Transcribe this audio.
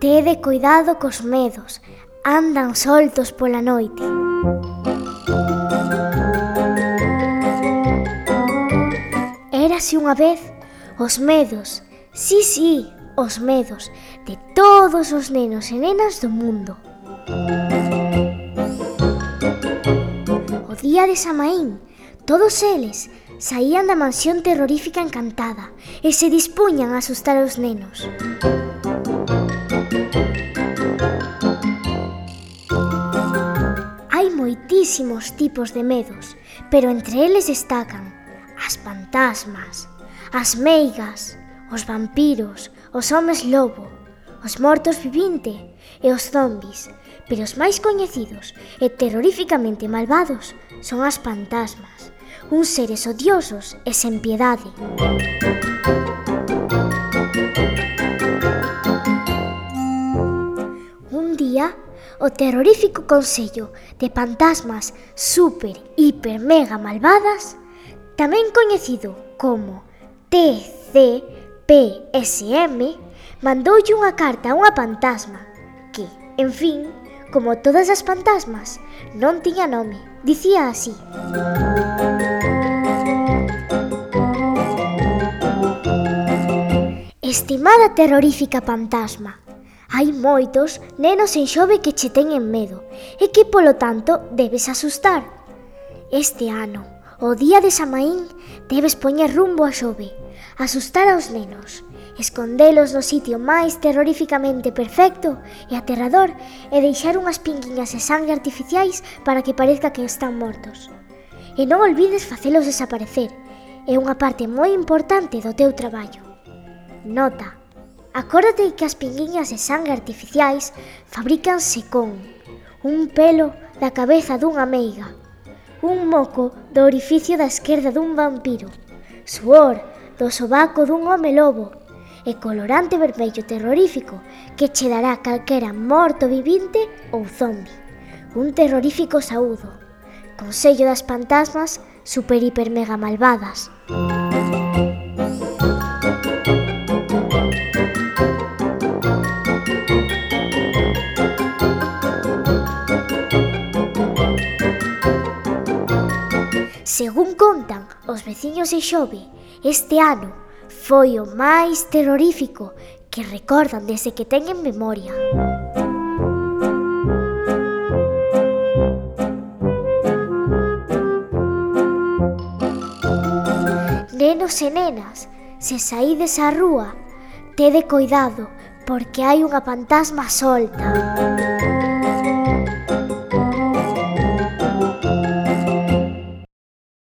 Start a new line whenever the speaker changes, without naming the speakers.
Tede cuidado cos medos, andan soltos pola noite. Érase unha vez os medos, sí, sí, os medos de todos os nenos e nenas do mundo. O día de Samaín, todos eles saían da mansión terrorífica encantada e se dispuñan a asustar os nenos. Hai moitísimos tipos de medos, pero entre eles destacan as fantasmas, as meigas, os vampiros, os homes lobo, os mortos vivinte e os zombis, pero os máis coñecidos e terroríficamente malvados son as fantasmas, uns seres odiosos e sen piedade. o terrorífico Consello de fantasmas Super, Hiper, Mega Malvadas, tamén coñecido como TCPSM, mandoulle unha carta a unha fantasma que, en fin, como todas as fantasmas, non tiña nome. Dicía así. Estimada terrorífica fantasma, Hai moitos nenos en xove que che teñen medo e que, polo tanto, debes asustar. Este ano, o día de Samaín, debes poñer rumbo a xove, asustar aos nenos, escondelos no sitio máis terroríficamente perfecto e aterrador e deixar unhas pinguiñas de sangue artificiais para que parezca que están mortos. E non olvides facelos desaparecer, é unha parte moi importante do teu traballo. Nota, Acórdate que as pinguiñas de sangue artificiais fabrícanse con un pelo da cabeza dunha meiga, un moco do orificio da esquerda dun vampiro, suor do sobaco dun home lobo e colorante vermello terrorífico que che dará calquera morto vivinte ou zombi. Un terrorífico saúdo, consello das fantasmas super hiper mega malvadas. Música Según contan os veciños de Xove, este ano foi o máis terrorífico que recordan desde que teñen memoria. Nenos e nenas, se saídes á rúa, tede coidado, porque hai unha fantasma solta.